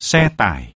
xe tải.